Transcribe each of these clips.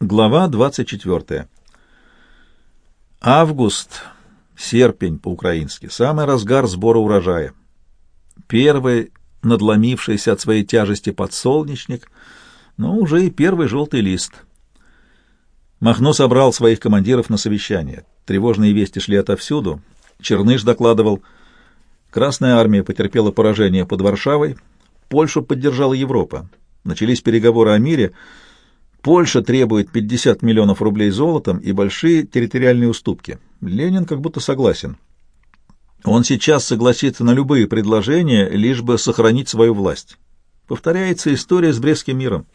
Глава 24. Август, серпень по-украински, самый разгар сбора урожая. Первый, надломившийся от своей тяжести подсолнечник, но уже и первый желтый лист. Махно собрал своих командиров на совещание. Тревожные вести шли отовсюду. Черныш докладывал, Красная армия потерпела поражение под Варшавой, Польшу поддержала Европа. Начались переговоры о мире — Польша требует 50 миллионов рублей золотом и большие территориальные уступки. Ленин как будто согласен. Он сейчас согласится на любые предложения, лишь бы сохранить свою власть. Повторяется история с Брестским миром.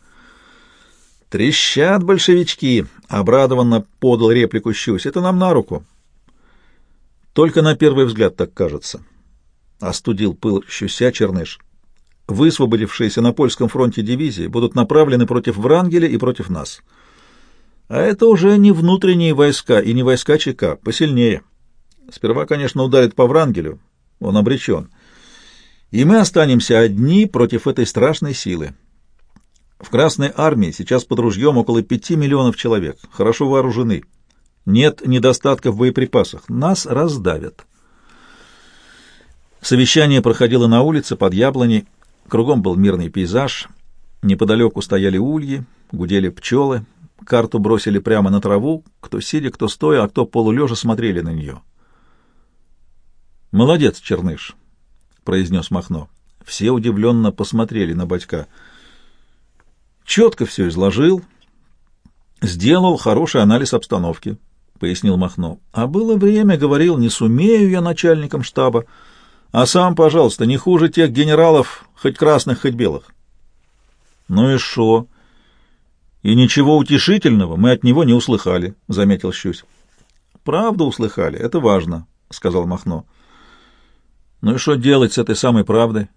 «Трещат большевички!» — обрадованно подал реплику Щусь. «Это нам на руку». Только на первый взгляд так кажется. Остудил пыл Щуся Черныш высвободившиеся на польском фронте дивизии будут направлены против Врангеля и против нас. А это уже не внутренние войска и не войска ЧК, посильнее. Сперва, конечно, ударит по Врангелю, он обречен. И мы останемся одни против этой страшной силы. В Красной армии сейчас под ружьем около пяти миллионов человек, хорошо вооружены. Нет недостатка в боеприпасах, нас раздавят. Совещание проходило на улице под яблоней, Кругом был мирный пейзаж, неподалеку стояли ульи, гудели пчелы, карту бросили прямо на траву, кто сидя, кто стоя, а кто полулежа смотрели на нее. «Молодец, Черныш», — произнес Махно. Все удивленно посмотрели на батька. «Четко все изложил, сделал хороший анализ обстановки», — пояснил Махно. «А было время, говорил, не сумею я начальником штаба». А сам, пожалуйста, не хуже тех генералов, хоть красных, хоть белых. Ну и шо? И ничего утешительного мы от него не услыхали, — заметил Щусь. Правду услыхали, это важно, — сказал Махно. Ну и что делать с этой самой правдой?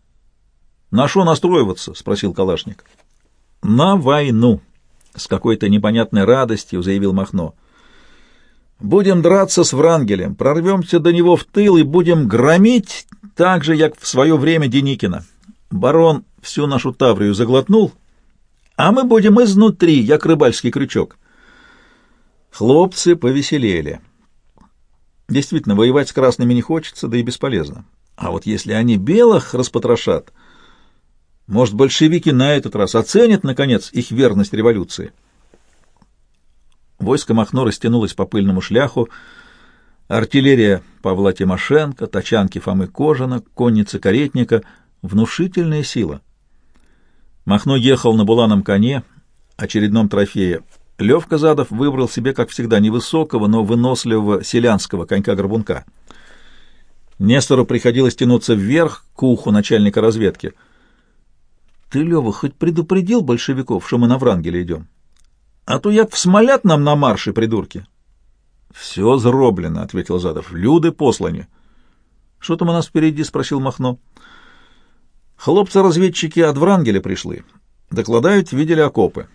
На что настроиваться? — спросил Калашник. На войну, — с какой-то непонятной радостью заявил Махно. Будем драться с Врангелем, прорвемся до него в тыл и будем громить так же, как в свое время Деникина. Барон всю нашу Таврию заглотнул, а мы будем изнутри, як рыбальский крючок. Хлопцы повеселели. Действительно, воевать с красными не хочется, да и бесполезно. А вот если они белых распотрошат, может, большевики на этот раз оценят, наконец, их верность революции. Войско Махно растянулось по пыльному шляху, Артиллерия Павла Тимошенко, тачанки Фомы Кожина, конницы Каретника — внушительная сила. Махно ехал на буланом коне, очередном трофее. Лев Казадов выбрал себе, как всегда, невысокого, но выносливого селянского конька-горбунка. Нестору приходилось тянуться вверх к уху начальника разведки. — Ты, Лева, хоть предупредил большевиков, что мы на Врангеле идем? А то як всмолят нам на марше, придурки. «Все зроблено», — ответил Задов. «Люди послані». «Что там у нас впереди?» — спросил Махно. «Хлопцы-разведчики от Врангеля пришли. Докладают, видели окопы.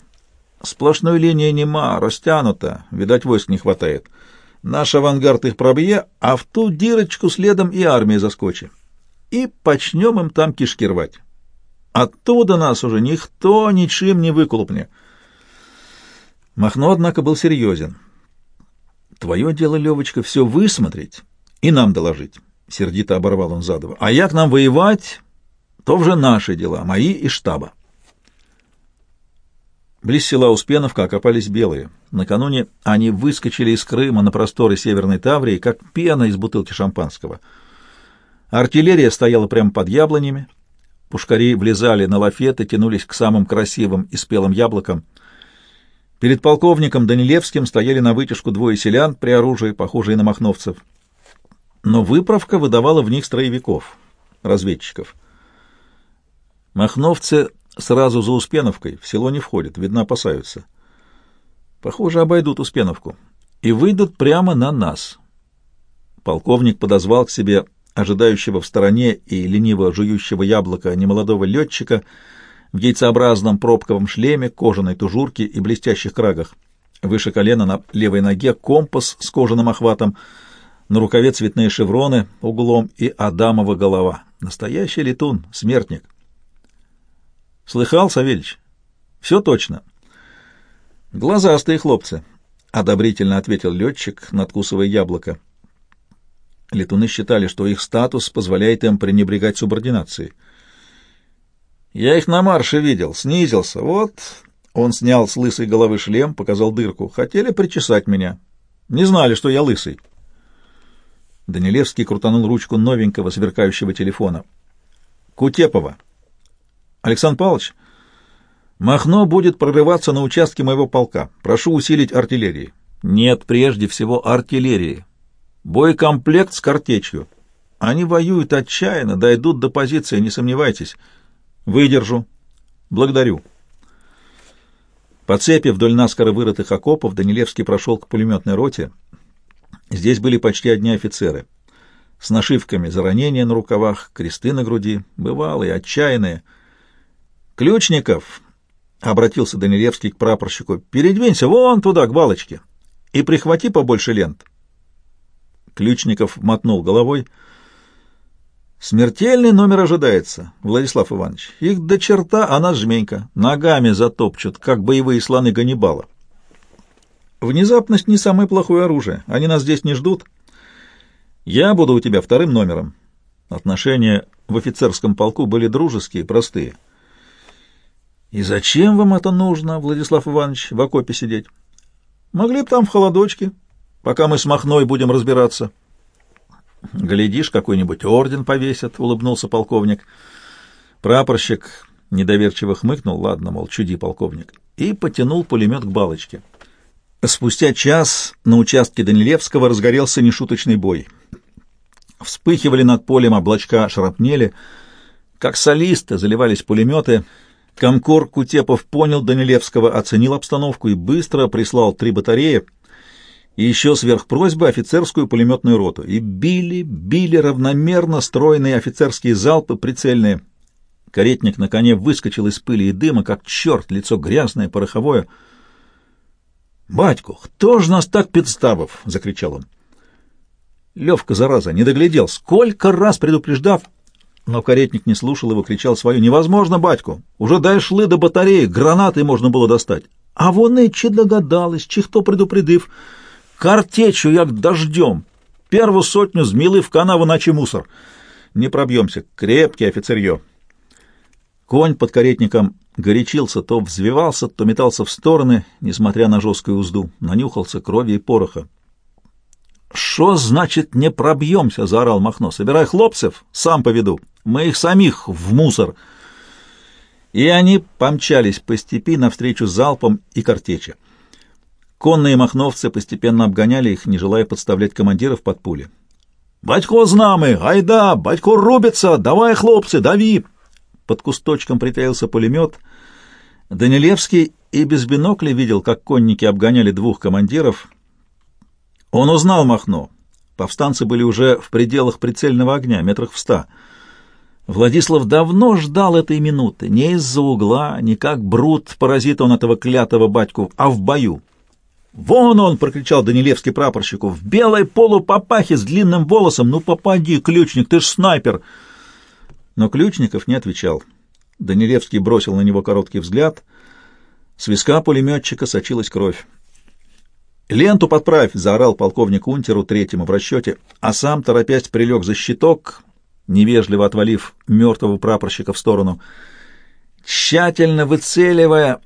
Сплошной линии нема, растянута, видать, войск не хватает. Наш авангард их пробье, а в ту дырочку следом и армия заскочит. И почнем им там кишки рвать. Оттуда нас уже никто ничем не выколупне». Махно, однако, был серьезен. Твое дело, Левочка, все высмотреть и нам доложить. Сердито оборвал он задово. А як нам воевать, то уже наши дела, мои и штаба. Близ села Успеновка окопались белые. Накануне они выскочили из Крыма на просторы Северной Таврии, как пена из бутылки шампанского. Артиллерия стояла прямо под яблонями. Пушкари влезали на лафеты, тянулись к самым красивым и спелым яблокам — Перед полковником Данилевским стояли на вытяжку двое селян при оружии, похожие на махновцев. Но выправка выдавала в них строевиков, разведчиков. Махновцы сразу за Успеновкой в село не входят, видно, опасаются. Похоже, обойдут Успеновку и выйдут прямо на нас. Полковник подозвал к себе ожидающего в стороне и лениво жующего яблоко немолодого летчика — в яйцеобразном пробковом шлеме, кожаной тужурке и блестящих крагах. Выше колена на левой ноге компас с кожаным охватом, на рукаве цветные шевроны углом и Адамова голова. Настоящий летун, смертник. Слыхал, Савельич? Все точно. Глазастые хлопцы, — одобрительно ответил летчик, надкусывая яблоко. Летуны считали, что их статус позволяет им пренебрегать субординацией. «Я их на марше видел, снизился. Вот...» Он снял с лысой головы шлем, показал дырку. «Хотели причесать меня. Не знали, что я лысый». Данилевский крутанул ручку новенького сверкающего телефона. «Кутепова». «Александр Павлович, Махно будет прорываться на участке моего полка. Прошу усилить артиллерии». «Нет, прежде всего артиллерии. Боекомплект с картечью. Они воюют отчаянно, дойдут до позиции, не сомневайтесь. Выдержу. Благодарю». По цепи вдоль наскоро вырытых окопов Данилевский прошел к пулеметной роте. Здесь были почти одни офицеры. С нашивками за ранения на рукавах, кресты на груди, бывалые, отчаянные. «Ключников!» — обратился Данилевский к прапорщику. «Передвинься вон туда, к балочке, и прихвати побольше лент». Ключников мотнул головой. «Смертельный номер ожидается, Владислав Иванович. Их до черта, а нас жменька. Ногами затопчут, как боевые слоны Ганнибала». Внезапность не самое плохое оружие. Они нас здесь не ждут. Я буду у тебя вторым номером. Отношения в офицерском полку были дружеские, простые. И зачем вам это нужно, Владислав Иванович, в окопе сидеть? Могли бы там в холодочке, пока мы с Махной будем разбираться. Глядишь, какой-нибудь орден повесят, — улыбнулся полковник. Прапорщик недоверчиво хмыкнул, ладно, мол, чуди, полковник, и потянул пулемет к балочке. Спустя час на участке Данилевского разгорелся нешуточный бой. Вспыхивали над полем облачка шрапнели, как солисты заливались пулеметы. Комкор Кутепов понял Данилевского, оценил обстановку и быстро прислал три батареи и еще сверх просьбы офицерскую пулеметную роту. И били, били равномерно стройные офицерские залпы, прицельные. Каретник на коне выскочил из пыли и дыма, как черт, лицо грязное, пороховое — «Батьку, кто ж нас так подставов?» — закричал он. Левка, зараза, не доглядел, сколько раз предупреждав, но каретник не слушал его, кричал свое. «Невозможно, батьку! Уже дошли до батареи, гранаты можно было достать. А вон и чи догадались, чи хто предупредив. Картечу, як дождем. Первую сотню зміли в канаву, наче мусор. Не пробьемся. Крепкий офицерье». Конь под каретником горячился, то взвивался, то метался в стороны, несмотря на жесткую узду, нанюхался крови и пороха. «Что значит не пробьемся?» — заорал Махно. «Собирай хлопцев, сам поведу. Мы их самих в мусор». И они помчались по степи навстречу залпам и картечи. Конные махновцы постепенно обгоняли их, не желая подставлять командиров под пули. «Батько знамы! Айда! Батько рубится! Давай, хлопцы, дави!» Под кусточком притаился пулемет. Данилевский и без бинокля видел, как конники обгоняли двух командиров. Он узнал Махно. Повстанцы были уже в пределах прицельного огня, метрах в ста. Владислав давно ждал этой минуты, не из-за угла, не как брут, паразит он этого клятого батьку, а в бою. «Вон он!» — прокричал Данилевский прапорщику. «В белой полупапахе с длинным волосом! Ну попади, ключник, ты ж снайпер!» Но Ключников не отвечал. Данилевский бросил на него короткий взгляд. С виска пулеметчика сочилась кровь. «Ленту подправь!» — заорал полковник Унтеру третьему в расчете, а сам, торопясь, прилег за щиток, невежливо отвалив мертвого прапорщика в сторону. Тщательно выцеливая,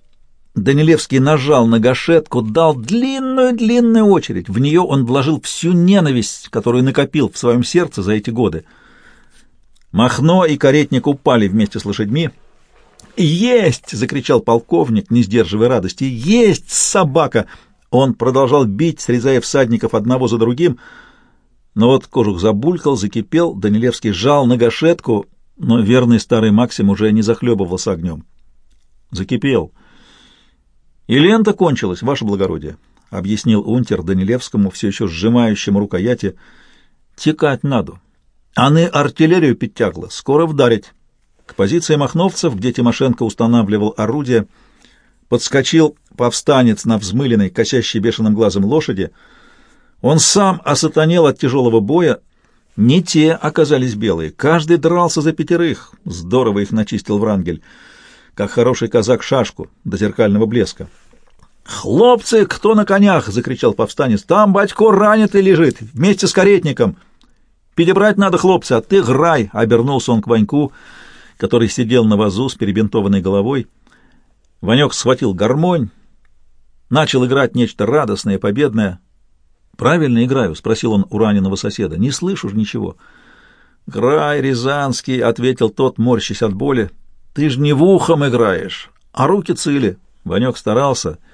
Данилевский нажал на гашетку, дал длинную-длинную очередь. В нее он вложил всю ненависть, которую накопил в своем сердце за эти годы. Махно и каретник упали вместе с лошадьми. «Есть!» — закричал полковник, не сдерживая радости. «Есть, собака!» Он продолжал бить, срезая всадников одного за другим. Но вот кожух забулькал, закипел, Данилевский жал на гашетку, но верный старый Максим уже не захлебывался огнем. Закипел. «И лента кончилась, ваше благородие», — объяснил унтер Данилевскому, все еще сжимающему рукояти. «Текать надо. Аны артиллерию подтягла, скоро вдарить. К позиции махновцев, где Тимошенко устанавливал орудие, подскочил повстанец на взмыленной, косящей бешеным глазом лошади. Он сам осатанел от тяжелого боя. Не те оказались белые, каждый дрался за пятерых. Здорово их начистил Врангель, как хороший казак шашку до зеркального блеска. «Хлопцы, кто на конях?» — закричал повстанец. «Там батько ранитый лежит, вместе с каретником. Перебрать надо, хлопцы, а ты грай!» — обернулся он к Ваньку, который сидел на вазу с перебинтованной головой. Ванек схватил гармонь, начал играть нечто радостное, победное. «Правильно играю?» — спросил он у раненого соседа. «Не слышу ж ничего». «Грай, Рязанский!» — ответил тот, морщась от боли. «Ты ж не в ухом играешь, а руки цели». Ванек старался —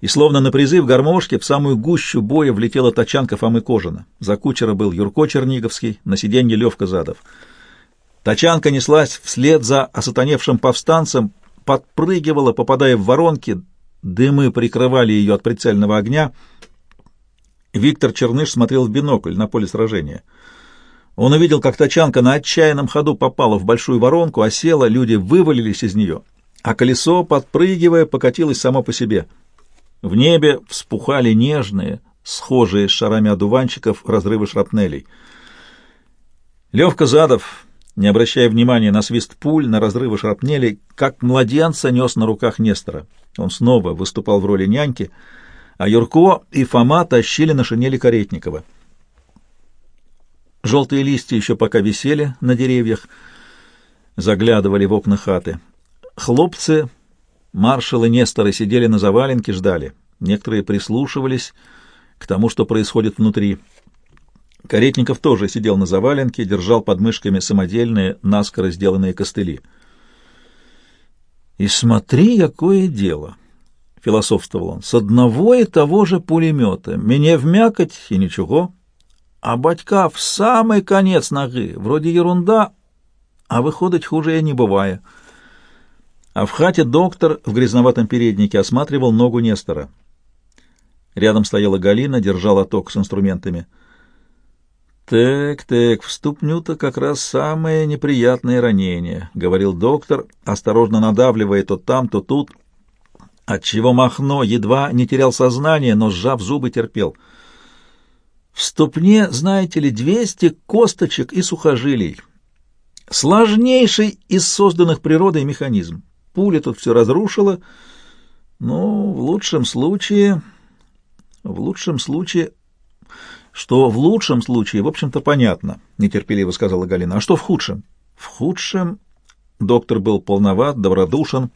и словно на призыв гармошки в самую гущу боя влетела тачанка Фомы Кожина. За кучера был Юрко Черниговский, на сиденье Левка Задов. Тачанка неслась вслед за осатаневшим повстанцем, подпрыгивала, попадая в воронки, дымы прикрывали ее от прицельного огня. Виктор Черныш смотрел в бинокль на поле сражения. Он увидел, как тачанка на отчаянном ходу попала в большую воронку, а села, люди вывалились из нее, а колесо, подпрыгивая, покатилось само по себе — в небе вспухали нежные, схожие с шарами одуванчиков, разрывы шрапнелей. Левка Задов, не обращая внимания на свист пуль, на разрывы шрапнелей, как младенца нес на руках Нестора. Он снова выступал в роли няньки, а Юрко и Фома тащили на шинели Каретникова. Желтые листья еще пока висели на деревьях, заглядывали в окна хаты. Хлопцы Маршалы Несторы сидели на заваленке, ждали. Некоторые прислушивались к тому, что происходит внутри. Каретников тоже сидел на заваленке, держал под мышками самодельные, наскоро сделанные костыли. «И смотри, какое дело!» — философствовал он. «С одного и того же пулемета. Мне вмякать и ничего. А батька в самый конец ноги. Вроде ерунда, а выходить хуже и не бывает» а в хате доктор в грязноватом переднике осматривал ногу Нестора. Рядом стояла Галина, держала ток с инструментами. «Так-так, в ступню-то как раз самое неприятное ранение», — говорил доктор, осторожно надавливая то там, то тут, отчего Махно едва не терял сознание, но, сжав зубы, терпел. «В ступне, знаете ли, двести косточек и сухожилий. Сложнейший из созданных природой механизм. Пуля тут все разрушила. Ну, в лучшем случае... В лучшем случае... Что в лучшем случае, в общем-то, понятно, — нетерпеливо сказала Галина. А что в худшем? В худшем... Доктор был полноват, добродушен.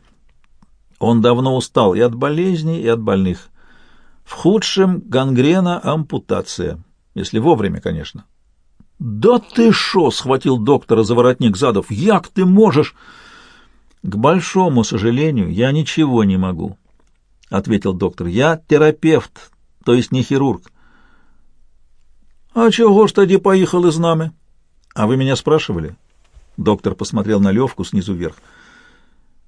Он давно устал и от болезней, и от больных. В худшем — гангрена, ампутация. Если вовремя, конечно. — Да ты шо! — схватил доктора за воротник задов. — Як ты можешь... К большому сожалению, я ничего не могу, ответил доктор. Я терапевт, то есть не хирург. А чего ж тоді поехал из нами? А вы меня спрашивали? Доктор посмотрел на Левку снизу вверх.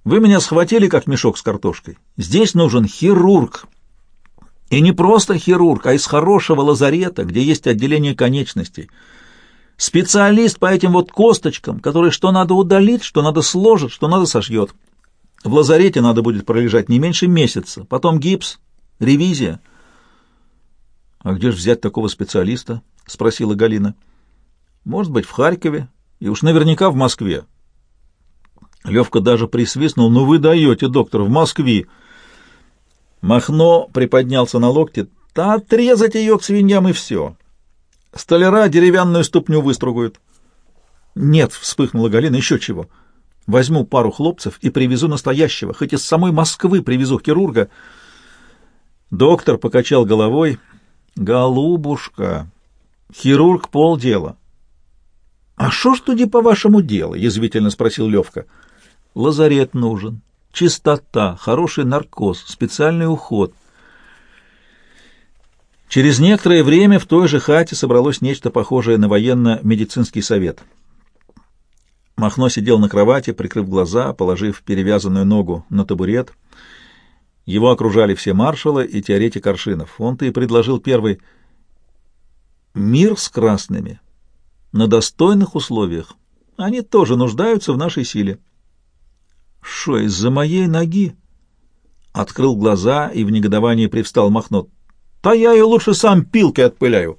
Вы меня схватили, как мешок с картошкой. Здесь нужен хирург. И не просто хирург, а из хорошего лазарета, где есть отделение конечностей. Специалист по этим вот косточкам, которые что надо удалить, что надо сложить, что надо сошьет. В лазарете надо будет пролежать не меньше месяца, потом гипс, ревизия. — А где же взять такого специалиста? — спросила Галина. — Может быть, в Харькове, и уж наверняка в Москве. Левка даже присвистнул. — Ну вы даете, доктор, в Москве. Махно приподнялся на локте. — Да отрезать ее к свиньям и все. Столяра деревянную ступню выстругают. Нет, вспыхнула Галина, еще чего. Возьму пару хлопцев и привезу настоящего, хоть из самой Москвы привезу хирурга. Доктор покачал головой. Голубушка, хирург полдела. А что ж туди по-вашему дело? язвительно спросил Левка. Лазарет нужен, чистота, хороший наркоз, специальный уход — Через некоторое время в той же хате собралось нечто похожее на военно-медицинский совет. Махно сидел на кровати, прикрыв глаза, положив перевязанную ногу на табурет. Его окружали все маршалы и теоретик Аршинов. Он-то и предложил первый «Мир с красными. На достойных условиях. Они тоже нуждаются в нашей силе». «Шо, из-за моей ноги?» Открыл глаза и в негодовании привстал Махно. Та я ее лучше сам пилкой отпыляю.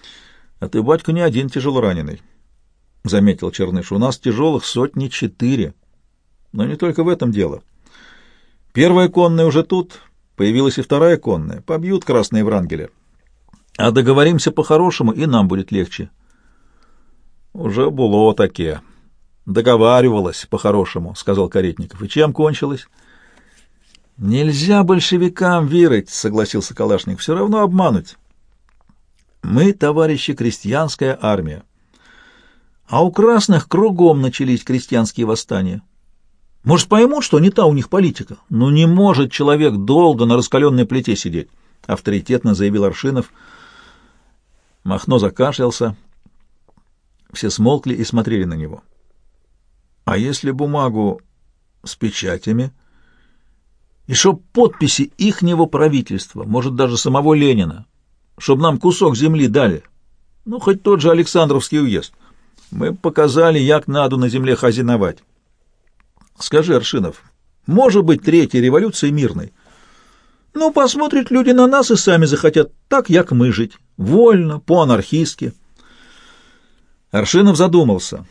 — А ты, батька, не один тяжело раненый, — заметил Черныш. — У нас тяжелых сотни четыре. Но не только в этом дело. Первая конная уже тут, Появилась и вторая конная. Побьют красные врангеля. А договоримся по-хорошему, и нам будет легче. Уже было таке. Договаривалась по-хорошему, сказал Каретников. И чем кончилось? Нельзя большевикам верить, согласился Калашник. Все равно обмануть. Мы, товарищи, крестьянская армия. А у красных кругом начались крестьянские восстания. Может, поймут, что не та у них политика? Ну, не может человек долго на раскаленной плите сидеть, — авторитетно заявил Аршинов. Махно закашлялся. Все смолкли и смотрели на него. — А если бумагу с печатями? И чтоб подписи ихнего правительства, может, даже самого Ленина, чтоб нам кусок земли дали, ну, хоть тот же Александровский уезд. Мы показали, як надо на земле хозяиновать. Скажи, Аршинов, может быть третья революция мирной? Ну, посмотрят люди на нас и сами захотят так, як мы жить. Вольно, по-анархистски. Аршинов задумался.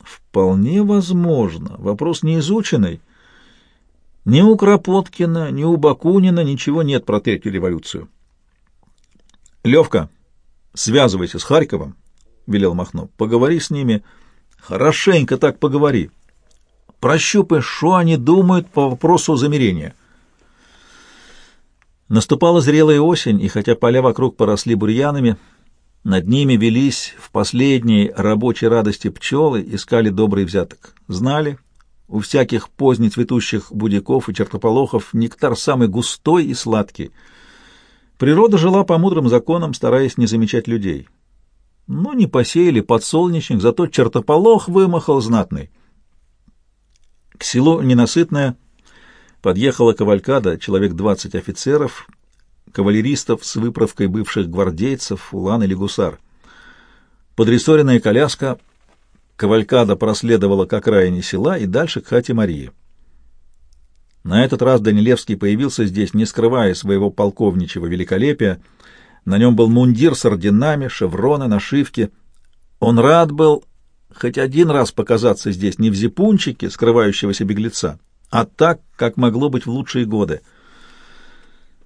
Вполне возможно. Вопрос не изученный. Ни у Кропоткина, ни у Бакунина ничего нет про третью революцию. Левка, связывайся с Харьковом, — велел Махно. Поговори с ними. Хорошенько так поговори прощупай, что они думают по вопросу замерения. Наступала зрелая осень, и хотя поля вокруг поросли бурьянами, над ними велись в последней рабочей радости пчелы, искали добрый взяток. Знали, у всяких поздне цветущих будиков и чертополохов нектар самый густой и сладкий. Природа жила по мудрым законам, стараясь не замечать людей. Но не посеяли подсолнечник, зато чертополох вымахал знатный. К селу Ненасытное подъехала кавалькада, человек двадцать офицеров, кавалеристов с выправкой бывших гвардейцев, улан или гусар. Подрессоренная коляска, кавалькада проследовала к окраине села и дальше к хате Марии. На этот раз Данилевский появился здесь, не скрывая своего полковничьего великолепия. На нем был мундир с орденами, шевроны, нашивки. Он рад был хоть один раз показаться здесь не в зипунчике, скрывающегося беглеца, а так, как могло быть в лучшие годы.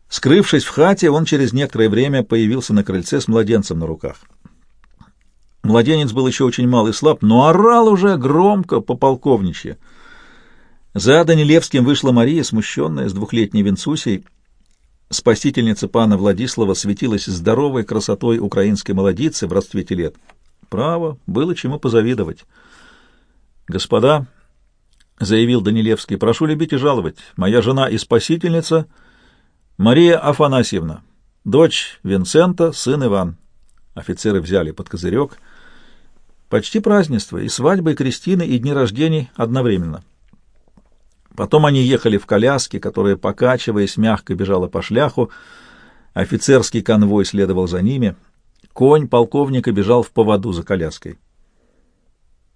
Скрывшись в хате, он через некоторое время появился на крыльце с младенцем на руках. Младенец был еще очень мал и слаб, но орал уже громко по полковничье. За Данилевским вышла Мария, смущенная, с двухлетней Винцусей. Спасительница пана Владислава светилась здоровой красотой украинской молодицы в расцвете лет. Право, было чему позавидовать. Господа, — заявил Данилевский, — прошу любить и жаловать. Моя жена и спасительница Мария Афанасьевна, дочь Винсента, сын Иван. Офицеры взяли под козырек. Почти празднество, и свадьба, и крестины, и дни рождений одновременно. Потом они ехали в коляске, которая, покачиваясь, мягко бежала по шляху. Офицерский конвой следовал за ними — Конь полковника бежал в поводу за коляской.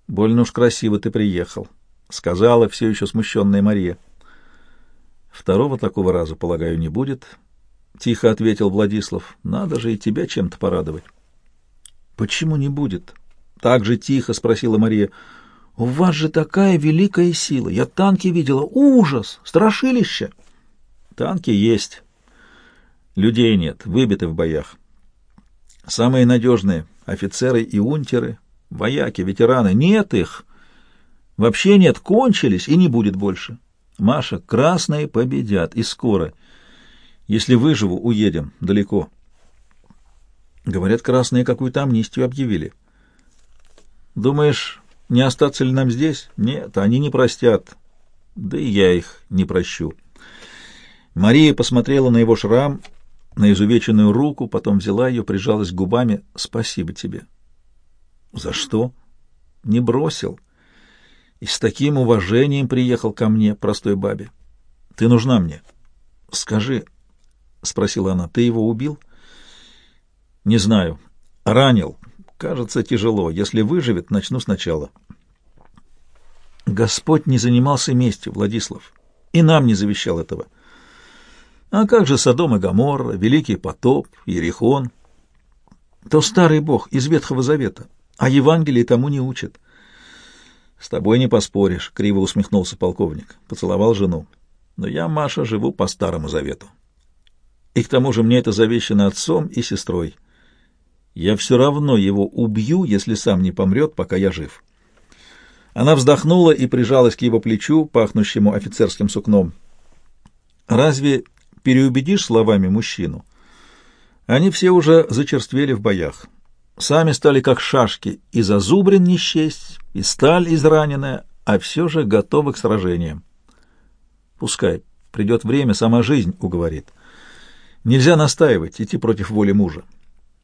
«Больно уж красиво ты приехал», — сказала все еще смущенная Мария. «Второго такого раза, полагаю, не будет», — тихо ответил Владислав. «Надо же и тебя чем-то порадовать». «Почему не будет?» — так же тихо спросила Мария. «У вас же такая великая сила! Я танки видела! Ужас! Страшилище!» «Танки есть. Людей нет, выбиты в боях. Самые надежные — офицеры и унтеры, вояки, ветераны. Нет их. Вообще нет, кончились и не будет больше. Маша, красные победят, и скоро. Если выживу, уедем далеко. Говорят, красные какую-то амнистию объявили. Думаешь, не остаться ли нам здесь? Нет, они не простят. Да и я их не прощу. Мария посмотрела на его шрам — на изувеченную руку, потом взяла ее, прижалась губами. «Спасибо тебе». «За что?» «Не бросил. И с таким уважением приехал ко мне, простой бабе. Ты нужна мне». «Скажи», — спросила она, — «ты его убил?» «Не знаю. Ранил. Кажется, тяжело. Если выживет, начну сначала». Господь не занимался местью, Владислав, и нам не завещал этого. — а как же Содом и Гоморра, Великий потоп, Иерихон? То старый бог из Ветхого Завета, а Евангелие тому не учат. — С тобой не поспоришь, — криво усмехнулся полковник. Поцеловал жену. — Но я, Маша, живу по Старому Завету. И к тому же мне это завещено отцом и сестрой. Я все равно его убью, если сам не помрет, пока я жив. Она вздохнула и прижалась к его плечу, пахнущему офицерским сукном. Разве переубедишь словами мужчину? Они все уже зачерствели в боях. Сами стали как шашки, и зазубрин не счесть, и сталь израненная, а все же готовы к сражениям. Пускай придет время, сама жизнь уговорит. Нельзя настаивать, идти против воли мужа.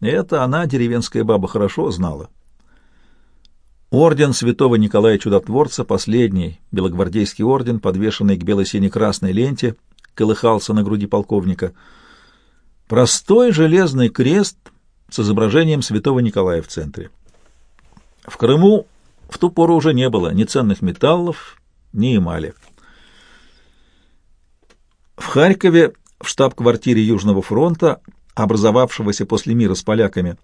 Это она, деревенская баба, хорошо знала. Орден святого Николая Чудотворца, последний белогвардейский орден, подвешенный к бело-сине-красной ленте, колыхался на груди полковника. Простой железный крест с изображением святого Николая в центре. В Крыму в ту пору уже не было ни ценных металлов, ни эмали. В Харькове, в штаб-квартире Южного фронта, образовавшегося после мира с поляками,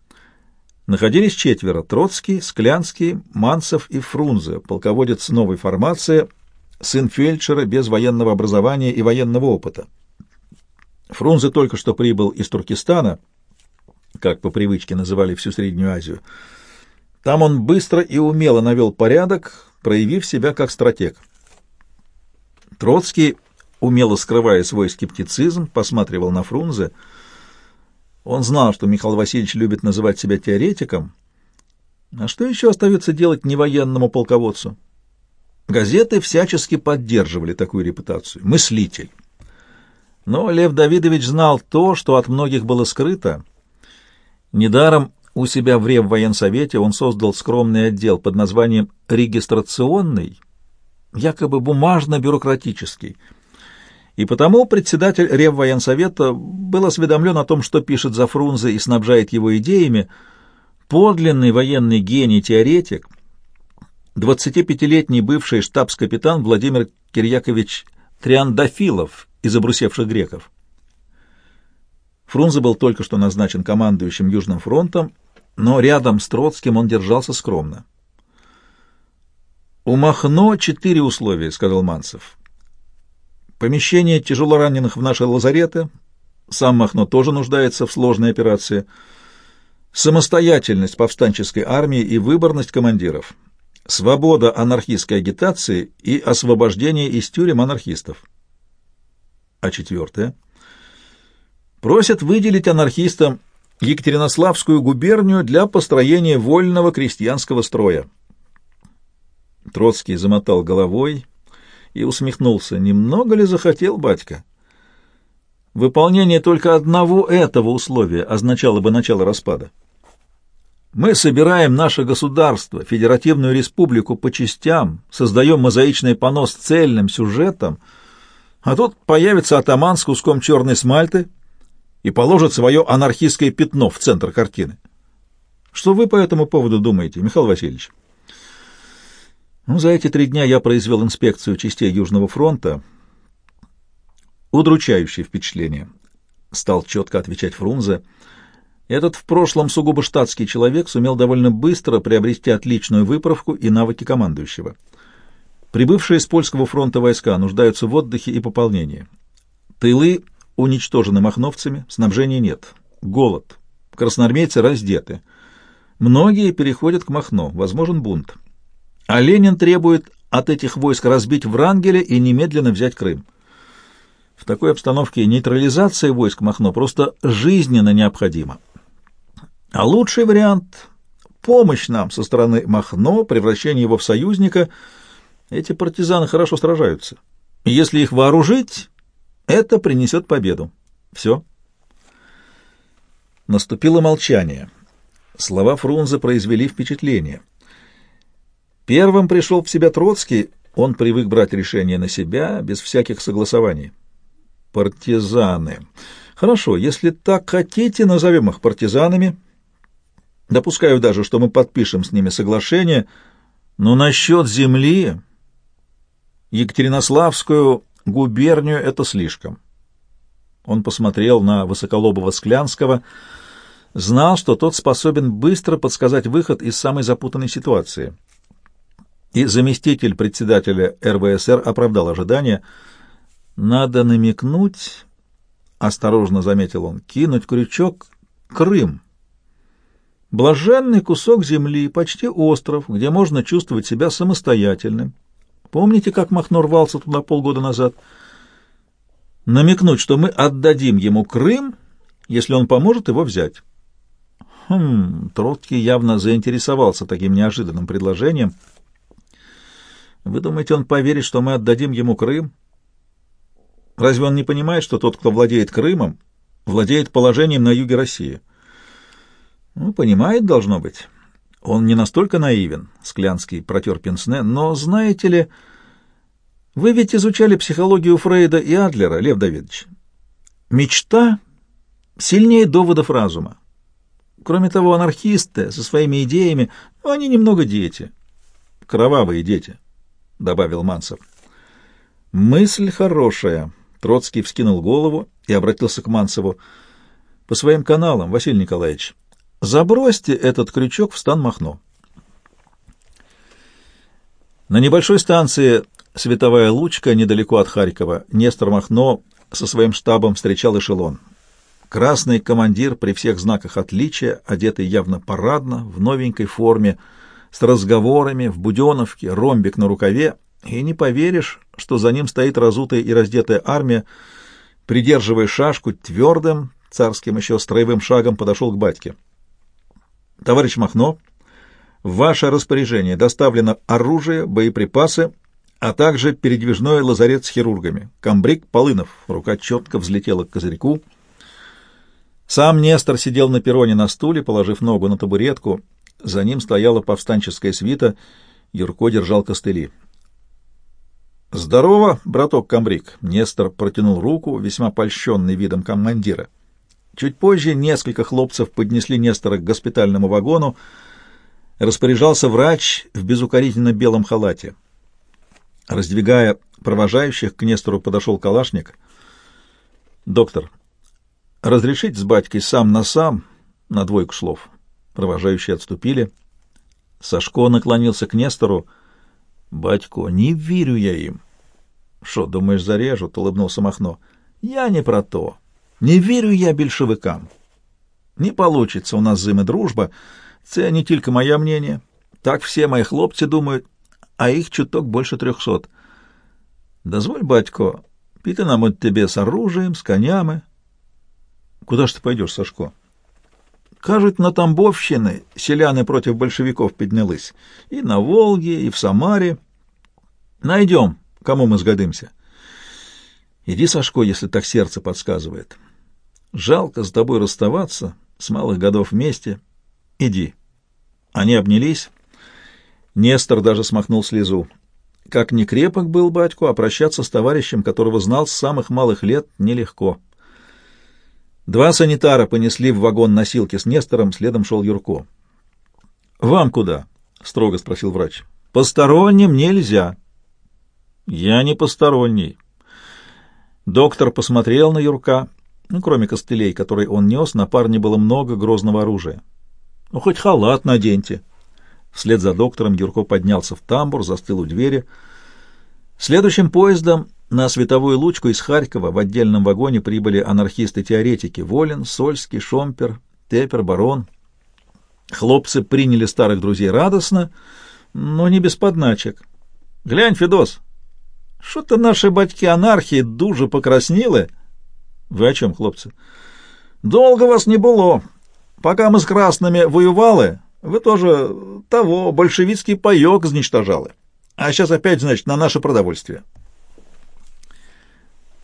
находились четверо — Троцкий, Склянский, Манцев и Фрунзе, полководец новой формации, сын фельдшера без военного образования и военного опыта. Фрунзе только что прибыл из Туркестана, как по привычке называли всю Среднюю Азию. Там он быстро и умело навел порядок, проявив себя как стратег. Троцкий, умело скрывая свой скептицизм, посматривал на Фрунзе — он знал, что Михаил Васильевич любит называть себя теоретиком. А что еще остается делать невоенному полководцу? Газеты всячески поддерживали такую репутацию. Мыслитель. Но Лев Давидович знал то, что от многих было скрыто. Недаром у себя в Реввоенсовете он создал скромный отдел под названием «регистрационный», якобы бумажно-бюрократический – и потому председатель Реввоенсовета был осведомлен о том, что пишет за Фрунзе и снабжает его идеями подлинный военный гений-теоретик, 25-летний бывший штабс-капитан Владимир Кирьякович Триандафилов из обрусевших греков. Фрунзе был только что назначен командующим Южным фронтом, но рядом с Троцким он держался скромно. «У Махно четыре условия», — сказал Манцев. Помещение тяжелораненых в наши лазареты. Сам Махно тоже нуждается в сложной операции. Самостоятельность повстанческой армии и выборность командиров. Свобода анархистской агитации и освобождение из тюрем анархистов. А четвертое? Просят выделить анархистам Екатеринославскую губернию для построения вольного крестьянского строя. Троцкий замотал головой и усмехнулся. Немного ли захотел батька? Выполнение только одного этого условия означало бы начало распада. Мы собираем наше государство, федеративную республику по частям, создаем мозаичный понос цельным сюжетом, а тут появится атаман с куском черной смальты и положит свое анархистское пятно в центр картины. Что вы по этому поводу думаете, Михаил Васильевич? Ну, за эти три дня я произвел инспекцию частей Южного фронта. Удручающее впечатление. Стал четко отвечать Фрунзе. Этот в прошлом сугубо штатский человек сумел довольно быстро приобрести отличную выправку и навыки командующего. Прибывшие с польского фронта войска нуждаются в отдыхе и пополнении. Тылы уничтожены махновцами, снабжения нет. Голод. Красноармейцы раздеты. Многие переходят к Махно, возможен бунт. А Ленин требует от этих войск разбить Врангеля и немедленно взять Крым. В такой обстановке нейтрализация войск Махно просто жизненно необходима. А лучший вариант — помощь нам со стороны Махно, превращение его в союзника. Эти партизаны хорошо сражаются. Если их вооружить, это принесет победу. Все. Наступило молчание. Слова Фрунзе произвели впечатление. Первым пришел в себя Троцкий, он привык брать решения на себя, без всяких согласований. Партизаны. Хорошо, если так хотите, назовем их партизанами. Допускаю даже, что мы подпишем с ними соглашение, но насчет земли Екатеринославскую губернию это слишком. Он посмотрел на высоколобого Склянского, знал, что тот способен быстро подсказать выход из самой запутанной ситуации — и заместитель председателя РВСР оправдал ожидания. Надо намекнуть, осторожно заметил он, — кинуть крючок — Крым. Блаженный кусок земли, почти остров, где можно чувствовать себя самостоятельным. Помните, как Махно рвался туда полгода назад? Намекнуть, что мы отдадим ему Крым, если он поможет его взять. Хм, Троцкий явно заинтересовался таким неожиданным предложением. Вы думаете, он поверит, что мы отдадим ему Крым? Разве он не понимает, что тот, кто владеет Крымом, владеет положением на юге России? Ну, понимает, должно быть. Он не настолько наивен, Склянский протер пенсне, но, знаете ли, вы ведь изучали психологию Фрейда и Адлера, Лев Давидович. Мечта сильнее доводов разума. Кроме того, анархисты со своими идеями, ну, они немного дети. Кровавые дети, — добавил Мансов. Мысль хорошая. Троцкий вскинул голову и обратился к Мансову. По своим каналам, Василий Николаевич, забросьте этот крючок в стан Махно. На небольшой станции Световая Лучка, недалеко от Харькова, Нестор Махно со своим штабом встречал эшелон. Красный командир при всех знаках отличия, одетый явно парадно, в новенькой форме, с разговорами, в буденовке, ромбик на рукаве, и не поверишь, что за ним стоит разутая и раздетая армия, придерживая шашку твердым, царским еще строевым шагом подошел к батьке. «Товарищ Махно, в ваше распоряжение доставлено оружие, боеприпасы, а также передвижной лазарет с хирургами. Камбрик Полынов». Рука четко взлетела к козырьку — сам Нестор сидел на перроне на стуле, положив ногу на табуретку. За ним стояла повстанческая свита. Юрко держал костыли. «Здорово, браток Камбрик!» Нестор протянул руку, весьма польщенный видом командира. Чуть позже несколько хлопцев поднесли Нестора к госпитальному вагону. Распоряжался врач в безукоризненно белом халате. Раздвигая провожающих, к Нестору подошел калашник. «Доктор, Разрешить с батькой сам на сам на двойку слов. Провожающие отступили. Сашко наклонился к Нестору. «Батько, не верю я им». «Шо, думаешь, зарежут?» — улыбнулся Махно. «Я не про то. Не верю я большевикам. Не получится у нас з ними дружба. Це не тільки моє мнение. Так все мои хлопцы думают, а их чуток больше трехсот. Дозволь, батько, піти нам от тебе с оружием, с конями, Куда ж ты пойдешь, Сашко? Кажуть, на Тамбовщины селяны против большевиков поднялись. И на Волге, и в Самаре. Найдем, кому мы сгодимся. Иди, Сашко, если так сердце подсказывает. Жалко с тобой расставаться, с малых годов вместе. Иди. Они обнялись. Нестор даже смахнул слезу. Как ни крепок был батько, а прощаться с товарищем, которого знал с самых малых лет, нелегко. Два санитара понесли в вагон носилки с Нестором, следом шел Юрко. «Вам куда?» — строго спросил врач. «Посторонним нельзя». «Я не посторонний». Доктор посмотрел на Юрка. Ну, кроме костылей, которые он нес, на парне было много грозного оружия. «Ну, хоть халат наденьте». Вслед за доктором Юрко поднялся в тамбур, застыл у двери. Следующим поездом на световую лучку из Харькова в отдельном вагоне прибыли анархисты-теоретики Волин, Сольский, Шомпер, Тепер, Барон. Хлопцы приняли старых друзей радостно, но не без подначек. «Глянь, Федос, что-то наши батьки анархии дуже покраснели». «Вы о чем, хлопцы?» «Долго вас не было. Пока мы с красными воевали, вы тоже того большевицкий паёк зничтожали. А сейчас опять, значит, на наше продовольствие.